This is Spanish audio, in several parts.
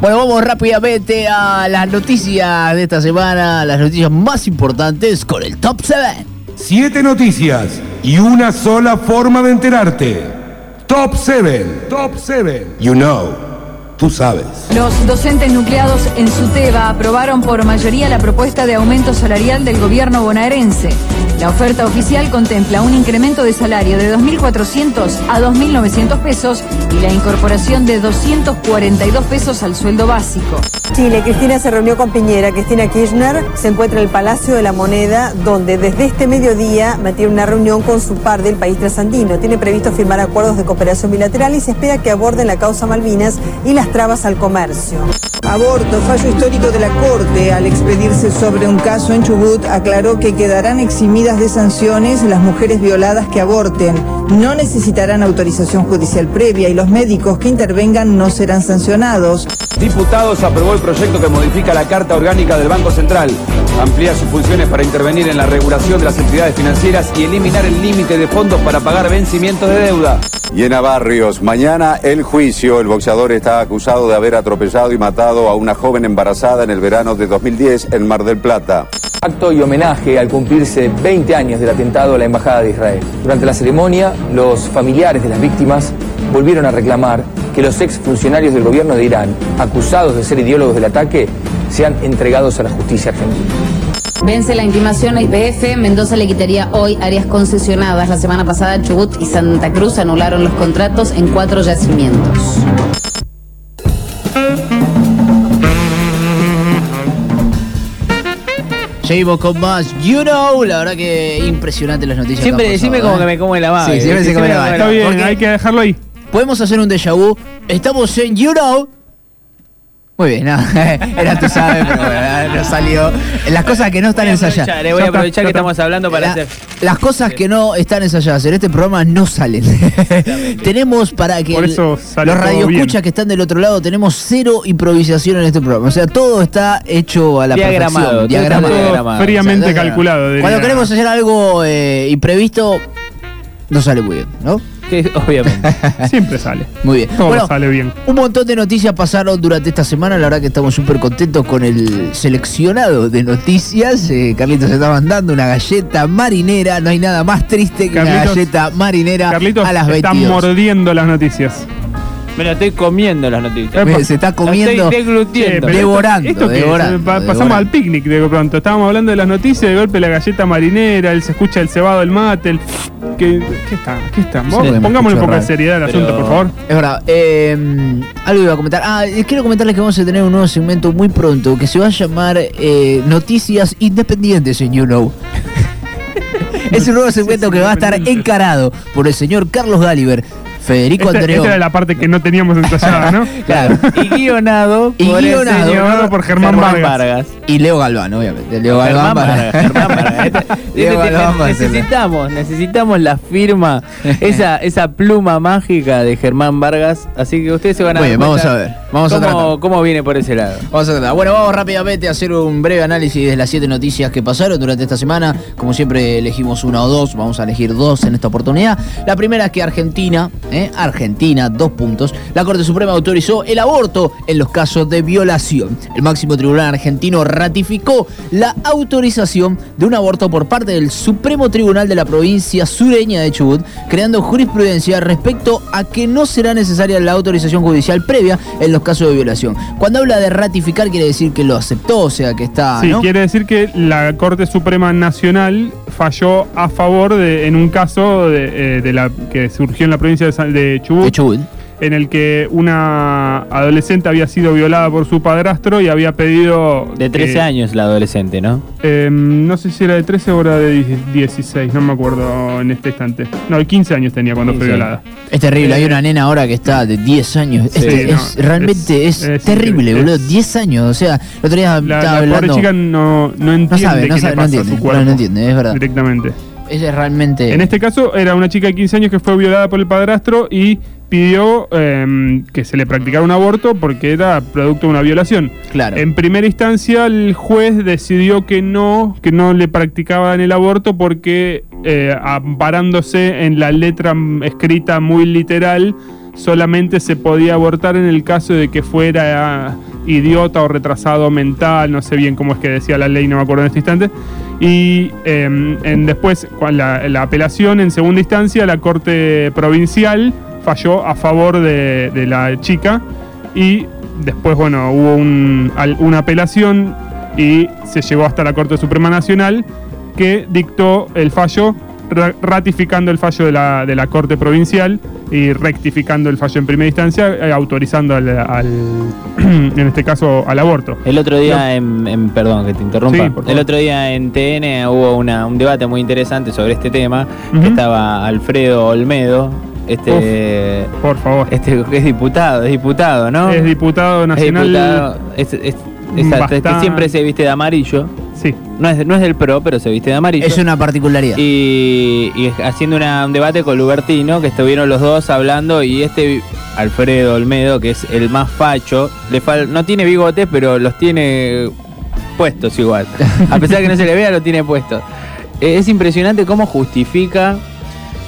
Bueno, vamos rápidamente a las noticias de esta semana, las noticias más importantes con el Top 7. Siete noticias y una sola forma de enterarte. Top 7. Top 7. You know. Tú sabes. Los docentes nucleados en SUTEBA aprobaron por mayoría la propuesta de aumento salarial del gobierno bonaerense. La oferta oficial contempla un incremento de salario de 2.400 a 2.900 pesos y la incorporación de 242 pesos al sueldo básico. Chile, Cristina se reunió con Piñera. Cristina Kirchner se encuentra en el Palacio de la Moneda, donde desde este mediodía mantiene una reunión con su par del país trasandino. Tiene previsto firmar acuerdos de cooperación bilateral y se espera que aborden la causa Malvinas y las trabas al comercio. Aborto, fallo histórico de la Corte, al expedirse sobre un caso en Chubut, aclaró que quedarán eximidas de sanciones las mujeres violadas que aborten. No necesitarán autorización judicial previa y los médicos que intervengan no serán sancionados. Diputados aprobó el proyecto que modifica la Carta Orgánica del Banco Central. Amplía sus funciones para intervenir en la regulación de las entidades financieras y eliminar el límite de fondos para pagar vencimientos de deuda. Llena Barrios, mañana el juicio. El boxeador está acusado de haber atropellado y matado a una joven embarazada en el verano de 2010 en Mar del Plata. Acto y homenaje al cumplirse 20 años del atentado a la Embajada de Israel. Durante la ceremonia, los familiares de las víctimas volvieron a reclamar que los exfuncionarios del gobierno de Irán, acusados de ser ideólogos del ataque, sean entregados a la justicia argentina. Vence la intimación a IPF. Mendoza le quitaría hoy áreas concesionadas. La semana pasada Chubut y Santa Cruz anularon los contratos en cuatro yacimientos. Seguimos con más You Know. La verdad que impresionante las noticias. Siempre que han decime pasado, como ¿eh? que me come la baba. Sí, siempre se come la baba. Está bien, Porque hay que dejarlo ahí. Podemos hacer un déjà vu. Estamos en You Know. Muy bien, no, era tú sabes, pero bueno, no salió. Las cosas que no están Voy a ensayadas. aprovechar, eh, voy a aprovechar que estamos hablando para La- hacer. Las cosas que no están ensayadas en este programa no salen. tenemos para que Por el- eso sale los todo radioescuchas que están del otro lado, tenemos cero improvisación en este programa. O sea, todo está hecho a la Diagramado, perfección. todo está Diagramado. diagramado. Fríamente O sea, calculado. diría. Cuando queremos hacer algo eh, imprevisto, no sale muy bien, ¿no? Que, obviamente. Siempre sale. Muy bien. Todo Bueno, sale bien. un montón de noticias pasaron durante esta semana. La verdad que estamos súper contentos con el seleccionado de noticias. Eh, Carlitos se está mandando una galleta marinera. No hay nada más triste que una galleta marinera Carlitos a las está 22. mordiendo las noticias. Me lo estoy comiendo las noticias. Se está comiendo. estoy deglutiendo. pero Devorando, ¿esto, esto qué es? devorando, Pa- pasamos devorando. al picnic de pronto. Estábamos hablando de las noticias, de golpe la galleta marinera, el, se escucha el cebado del mate, el... ¿Qué, qué está? ¿Qué está? Sí, pongámosle un poco de seriedad al Pero- asunto, por favor. Es verdad. eh, algo iba a comentar. Ah, eh, quiero comentarles que vamos a tener un nuevo segmento muy pronto que se va a llamar eh, Noticias Independientes en You Know. es un nuevo segmento que va a estar encarado por el señor Carlos Galiber, Federico Esta, Andreón. esta era la parte que no teníamos ensayada, ¿no? Claro. Y guionado Y por guionado. señor por Germán Vargas. Y Leo Galván, obviamente. Leo Germán Galván. Vargas, Germán Vargas. Este- Leo este- Galván a ser- necesitamos, necesitamos la firma, esa, esa pluma mágica de Germán Vargas. Así que ustedes se van a Muy dar bien, vamos a ver, vamos a cómo, tratar. cómo viene por ese lado. Vamos a tratar. Bueno, vamos rápidamente a hacer un breve análisis de las siete noticias que pasaron durante esta semana. Como siempre, elegimos una o dos. Vamos a elegir dos en esta oportunidad. La primera es que Argentina, ¿eh? Argentina, dos puntos. La Corte Suprema autorizó el aborto en los casos de violación. El máximo tribunal argentino ratificó la autorización de un aborto por parte del Supremo Tribunal de la provincia sureña de Chubut, creando jurisprudencia respecto a que no será necesaria la autorización judicial previa en los casos de violación. Cuando habla de ratificar quiere decir que lo aceptó, o sea que está... Sí, ¿no? quiere decir que la Corte Suprema Nacional falló a favor de, en un caso de, eh, de la que surgió en la provincia de, de Chubut, De Chubut. en el que una adolescente había sido violada por su padrastro y había pedido... De 13 que- años la adolescente, ¿no? eh, no sé si era de 13 o era de 10 16, no me acuerdo en este instante. No, 15 años tenía cuando fue 15. violada. Es terrible, hay Eh, una nena ahora que está de 10 años. Sí, Este no, es, realmente es, es- es terrible, boludo. es- 10 años, o sea, el otro día La, estaba la pobre hablando... chica no, no entiende no sabe, no qué sabe, le no pasa a entiende. su cuerpo No, no entiende, es verdad. directamente. Es realmente... En este caso era una chica de 15 años que fue violada por el padrastro y pidió eh, que se le practicara un aborto porque era producto de una violación. Claro. En primera instancia el juez decidió que no, que no le practicaban el aborto porque eh, amparándose en la letra escrita muy literal solamente se podía abortar en el caso de que fuera idiota o retrasado mental, no sé bien cómo es que decía la ley, no me acuerdo en este instante. Y eh, en después, la, la apelación en segunda instancia, la Corte Provincial falló a favor de, la chica y después, bueno, hubo un- una apelación y se llegó hasta la Corte Suprema Nacional que dictó el fallo ra- ratificando el fallo de la, de la Corte Provincial y rectificando el fallo en primera instancia, eh, autorizando al, al- en este caso al aborto. El otro día, en, en- perdón que te interrumpa, Sí, el otro día en TN hubo una- un debate muy interesante sobre este tema, que estaba Alfredo Olmedo, este, Por favor. este que es diputado, es diputado, ¿no? Es diputado Es nacional. diputado, es- es- exacto, es que Bastante- siempre se viste de amarillo. Sí. No es, no es del PRO, pero se viste de amarillo. Es una particularidad. Y, y haciendo una- un debate con Lubertino, que estuvieron los dos hablando, y este Alfredo Olmedo, que es el más facho, le fal- no tiene bigotes, pero los tiene puestos igual. A pesar de que no se le vea, lo tiene puestos. Eh, Es impresionante cómo justifica.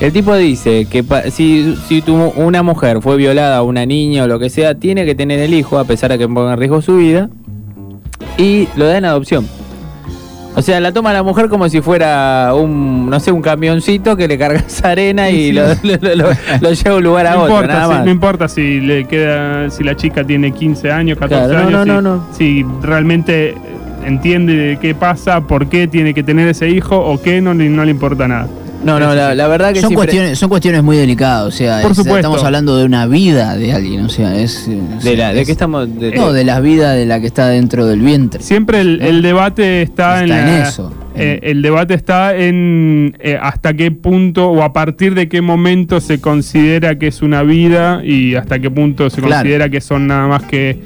El tipo dice que si, si tu- una mujer fue violada, una niña o lo que sea, tiene que tener el hijo, a pesar de que ponga en riesgo su vida, y lo da en adopción. O sea, la toma la mujer como si fuera un, no sé, un camioncito que le cargas arena y Sí. lo, lo- lo- lo lleva de un lugar a no otro, importa, nada si, más. no importa si le queda, si la chica tiene 15 años, 14 Claro, no, años, no, si, no, si realmente entiende qué pasa, por qué tiene que tener ese hijo o qué, no, le- no le importa nada. No, no, la, la verdad que son, siempre- cuestiones, son cuestiones muy delicadas, o sea, Por es- supuesto. estamos hablando de una vida de alguien, o sea, es... de, la, de qué estamos de- No, de la vida de la que está dentro del vientre. Siempre el, el debate está, en, la- en eso. eh, el debate está en eh, hasta qué punto o a partir de qué momento se considera que es una vida y hasta qué punto se Claro. considera que son nada más que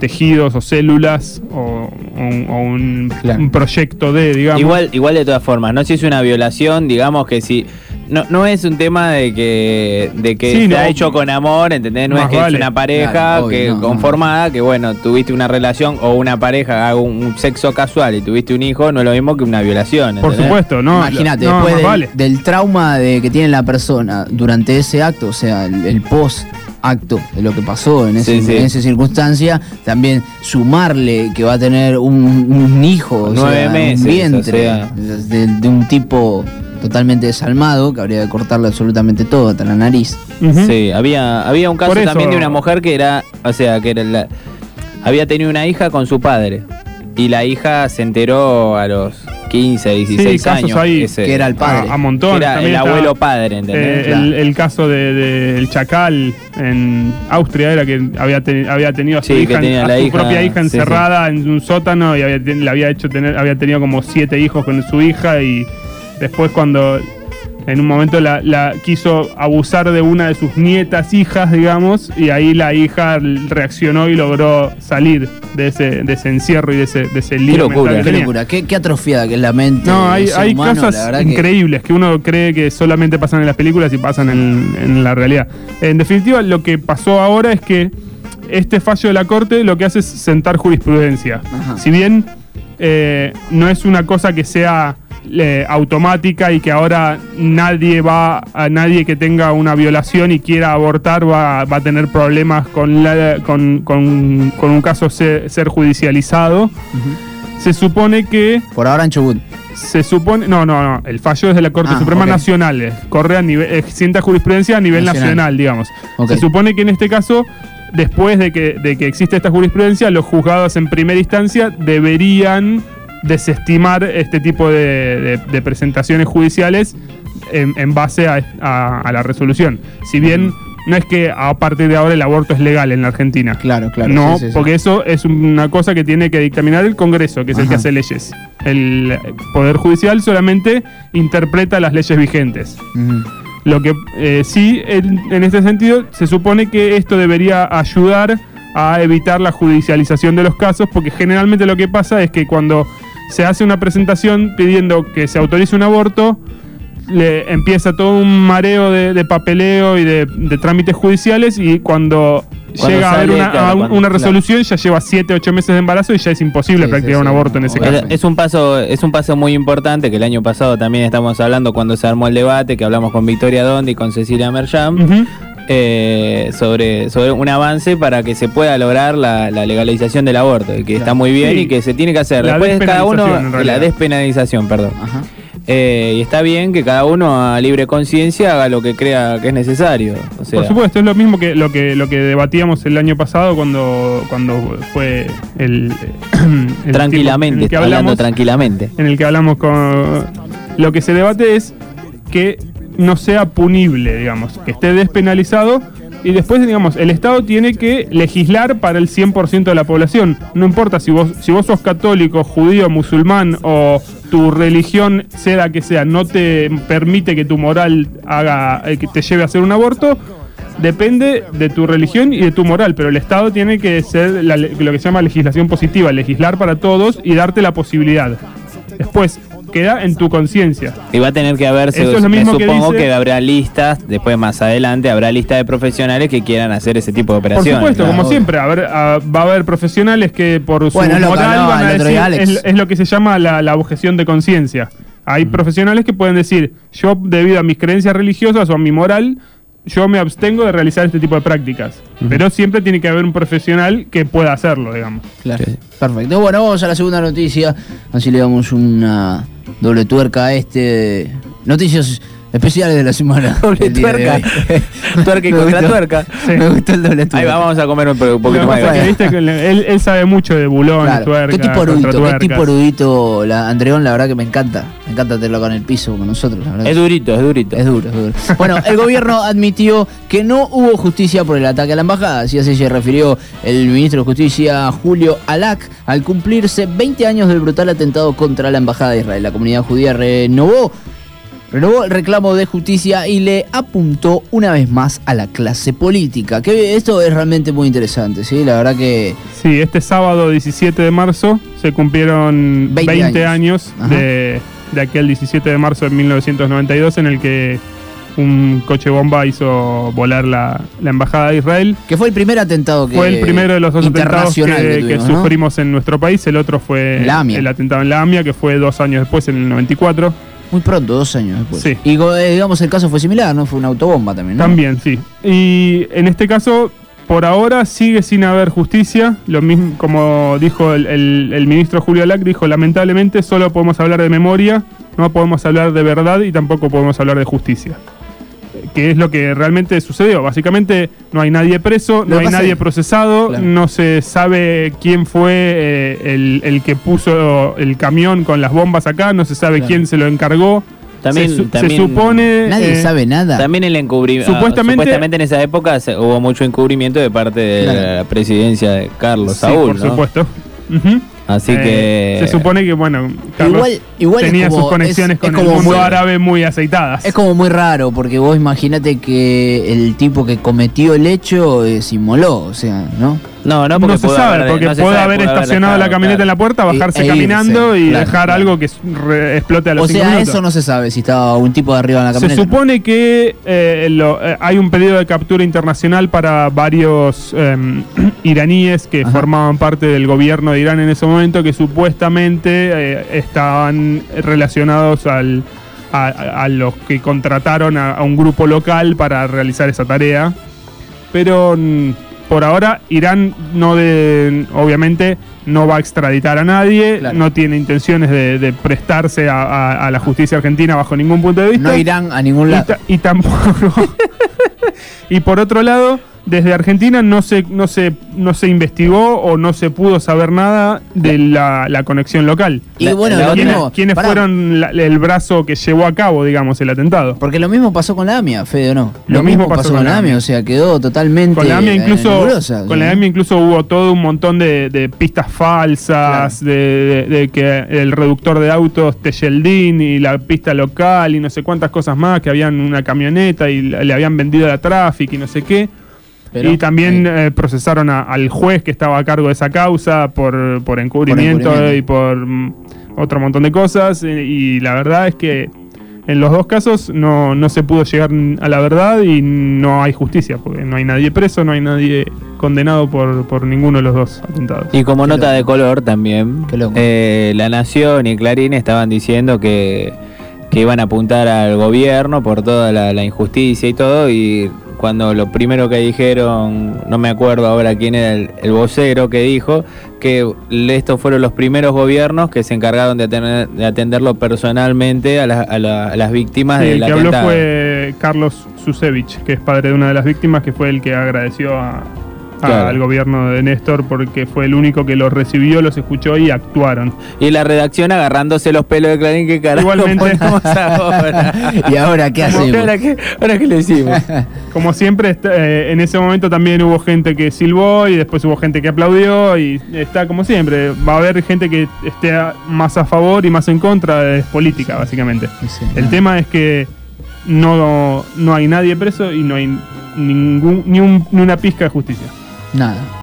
tejidos o células o, o un, o un- Claro. un proyecto de, digamos. Igual, igual de todas formas, no si es una violación, digamos que si. No, no es un tema de que, de que Sí, se no. ha hecho con amor, ¿entendés? No es que vale. es una pareja Claro, obvio, que no, no. conformada, que bueno, tuviste una relación o una pareja, hago un, un sexo casual y tuviste un hijo, no es lo mismo que una violación. Por ¿entendés? supuesto, ¿no? Imagínate, no, después del, vale. del trauma de que tiene la persona durante ese acto, o sea, el, el post acto de lo que pasó en, ese- Sí, sí. en esa circunstancia, también sumarle que va a tener un, un hijo, o Nueve sea, meses, un vientre o sea. de, de un tipo totalmente desalmado, que habría que cortarle absolutamente todo, hasta la nariz. Sí, había, había un caso eso- también de una mujer que era, o sea, que era la- había tenido una hija con su padre. Y la hija se enteró a los 15, 16 casos años. ahí ese- que era el padre. A, a montón. Era también el está, abuelo padre, ¿entendés? eh, Claro. el, el caso del de, el Chacal en Austria era que había, te- había tenido a su, Sí, hija, tenía a la su hija, propia hija sí, sí. encerrada en un sótano y había, ten- le había hecho tener, había tenido como siete hijos con su hija y después cuando en un momento la, la quiso abusar de una de sus nietas, hijas, digamos, y ahí la hija reaccionó y logró salir de ese, de ese encierro y de ese, de ese lío locura, mental que Qué locura, qué, qué atrofiada que es la mente. No, hay, hay humano, cosas que- increíbles que... uno cree que solamente pasan en las películas y pasan en, en la realidad. En definitiva, lo que pasó ahora es que este fallo de la Corte lo que hace es sentar jurisprudencia. Ajá. Si bien eh, no es una cosa que sea eh, automática y que ahora nadie va a nadie que tenga una violación y quiera abortar va, va a tener problemas con, la- con, con- con un caso ser, ser judicializado. Se supone que Por ahora en Chubut. se supone. No, no, no. El fallo es de la Corte Ah, Suprema ok. Nacional. eh, Corre a nivel. eh, sienta jurisprudencia a nivel Nacional. nacional, digamos. Se supone que en este caso, después de que, de que existe esta jurisprudencia, los juzgados en primera instancia deberían desestimar este tipo de, de- de presentaciones judiciales en, en base a, a- a la resolución. Si bien no es que a partir de ahora el aborto es legal en la Argentina. Claro, claro. No, sí, sí, sí. porque eso es una cosa que tiene que dictaminar el Congreso, que es el que hace leyes. El Poder Judicial solamente interpreta las leyes vigentes. Lo que eh, sí, en, en este sentido, se supone que esto debería ayudar a evitar la judicialización de los casos, porque generalmente lo que pasa es que cuando se hace una presentación pidiendo que se autorice un aborto, le empieza todo un mareo de, de papeleo y de, de trámites judiciales y cuando, Cuando llega a haber una, claro, a un- cuando- una claro. resolución ya lleva 7, 8 meses de embarazo y ya es imposible Sí, practicar sí, un sí. aborto en ese caso. Es un paso, es un paso muy importante que el año pasado también estamos hablando cuando se armó el debate, que hablamos con Victoria Dondi y con Cecilia Mercham. Eh, sobre, sobre un avance para que se pueda lograr la, la legalización del aborto, que está muy bien Sí. y que se tiene que hacer. La Después cada uno, la despenalización, perdón. Eh, y está bien que cada uno a libre conciencia haga lo que crea que es necesario. O sea, Por supuesto, es lo mismo que lo que lo que debatíamos el año pasado cuando cuando fue el, el tranquilamente, tiempo en el que hablando hablamos tranquilamente. en el que hablamos con lo que se debate es que no sea punible, digamos, que esté despenalizado y después, digamos, el Estado tiene que legislar para el 100% de la población. No importa si vos, si vos sos católico, judío, musulmán o tu religión, sea que sea, no te permite que tu moral haga, eh, que te lleve a hacer un aborto, depende de tu religión y de tu moral, pero el Estado tiene que ser la lo que se llama legislación positiva, legislar para todos y darte la posibilidad. Después, queda en tu conciencia. Y va a tener que haber, se- Eso es lo me mismo que supongo que, dice- habrá listas, después más adelante habrá listas de profesionales que quieran hacer ese tipo de Por operaciones. supuesto, Claro. como siempre, a ver, a- va a haber profesionales que por su Bueno, moral van a decir, es, es lo que se llama la, la objeción de conciencia. Hay profesionales que pueden decir, yo debido a mis creencias religiosas o a mi moral, yo me abstengo de realizar este tipo de prácticas. Pero siempre tiene que haber un profesional que pueda hacerlo, digamos. Claro. Perfecto. Bueno, vamos a la segunda noticia. Así le damos una doble tuerca este. Noticias especiales de la semana. Doble tuerca. Tuerca y Me contra gustó- tuerca. Me gustó el doble tuerca. Ahí va, vamos a comer un poquito más. que, viste, que él, él sabe mucho de bulones, Claro. tuercas, Qué tipo erudito, qué tipo erudito, la Andreón, la verdad que me encanta. Me encanta tenerlo acá en el piso con nosotros. la verdad. Es durito, es durito. Es duro, es duro. Bueno, el gobierno admitió que no hubo justicia por el ataque a la embajada. Así así se refirió el ministro de Justicia Julio Alac al cumplirse 20 años del brutal atentado contra la embajada de Israel. La comunidad judía renovó renovó el reclamo de justicia y le apuntó una vez más a la clase política. Que esto es realmente muy interesante, ¿sí? La verdad que Sí, este sábado 17 de marzo se cumplieron 20 20, años. años, de, de aquel 17 de marzo de 1992 en el que un coche bomba hizo volar la, la embajada de Israel. que fue el primer atentado que Fue el primero de los dos atentados que, que que tuvimos, ¿no? sufrimos en nuestro país. El otro fue el atentado en la AMIA, que fue dos años después, en el 94. Muy pronto, dos años después. Sí. Y eh, digamos el caso fue similar, ¿no? Fue una autobomba también, ¿no? También, sí. Y en este caso, por ahora sigue sin haber justicia. Lo mismo, como dijo el, el- el ministro Julio Alac, dijo, lamentablemente solo podemos hablar de memoria, no podemos hablar de verdad y tampoco podemos hablar de justicia. Que es lo que realmente sucedió. Básicamente no hay nadie preso, no hay nadie es- procesado, Claro. no se sabe quién fue eh, el, el que puso el camión con las bombas acá, no se sabe Claro. quién se lo encargó. También- se, su- se también- supone... Nadie eh, sabe nada. También el encubrimiento. Supuestamente- supuestamente en esa época se- hubo mucho encubrimiento de parte de Claro. la presidencia de Carlos Sí, Saúl. por ¿no? supuesto. Ujú. Así Eh, que. Se supone que, bueno, Carlos Igual- tenía como- sus conexiones es- es con como el mundo muy- árabe muy aceitadas. Es como muy raro, porque vos imagínate que el tipo que cometió el hecho eh, se inmoló, o sea, ¿no? No, no, no, se sabe, haber- porque no se puede sabe, haber estacionado dejado, la camioneta claro. en la puerta, bajarse E- e irse, caminando y claro, dejar claro. algo que explote a los O cinco sea, minutos. eso no se sabe si estaba un tipo de arriba en la Se camioneta. supone que eh, lo- eh, hay un pedido de captura internacional para varios eh, iraníes que Ajá. formaban parte del gobierno de Irán en ese momento que supuestamente eh, estaban relacionados al, a, los que contrataron a, a un grupo local para realizar esa tarea. Pero por ahora Irán no de, obviamente no va a extraditar a nadie, Claro. no tiene intenciones de, de prestarse a, a- a la justicia argentina bajo ningún punto de vista. No irán a ningún lado. y tampoco. y por otro lado, desde Argentina no se, no se, no se investigó o no se pudo saber nada de la, la conexión local. Y La- bueno, la lo otra- mismo, ¿Quiénes pará, fueron la- el brazo que llevó a cabo, digamos, el atentado? Porque lo mismo pasó con la AMIA, Fede, ¿o no? Lo mismo pasó con la AMIA, AMIA. o sea, quedó totalmente Con la AMIA eh, incluso, con la. AMIA incluso hubo todo un montón de, de pistas falsas, de, de- de que el reductor de autos Tejeldín y la pista local y no sé cuántas cosas más, que habían una camioneta y le habían vendido a Traffic y no sé qué. Pero- y también eh, procesaron a- al juez que estaba a cargo de esa causa por, por encubrimiento, encubrimiento. y por mm, otro montón de cosas. y la verdad es que en los dos casos no, no se pudo llegar a la verdad y no hay justicia, porque no hay nadie preso, no hay nadie condenado por, por ninguno de los dos atentados. Y como Qué nota loco. de color también, eh, La Nación y Clarín estaban diciendo que, que iban a apuntar al gobierno por toda la, la injusticia y todo, y cuando lo primero que dijeron, no me acuerdo ahora quién era el, el vocero que dijo, que estos fueron los primeros gobiernos que se encargaron de, atender- de atenderlo personalmente a, la- a la- a las víctimas Sí, del el que habló atentado. fue Carlos Susevich, que es padre de una de las víctimas, que fue el que agradeció a- Claro. al gobierno de Néstor porque fue el único que los recibió, los escuchó y actuaron. Y la redacción agarrándose los pelos de Clarín, que carajo Igualmente. ahora? ¿Y ahora qué hacemos? ¿Ahora qué, ahora qué le decimos? Como siempre, eh, en ese momento también hubo gente que silbó y después hubo gente que aplaudió y está como siempre. Va a haber gente que esté más a favor y más en contra, es política básicamente. El tema es que no, no hay nadie preso y no hay ningún, ni, un- ni una pizca de justicia. Nada.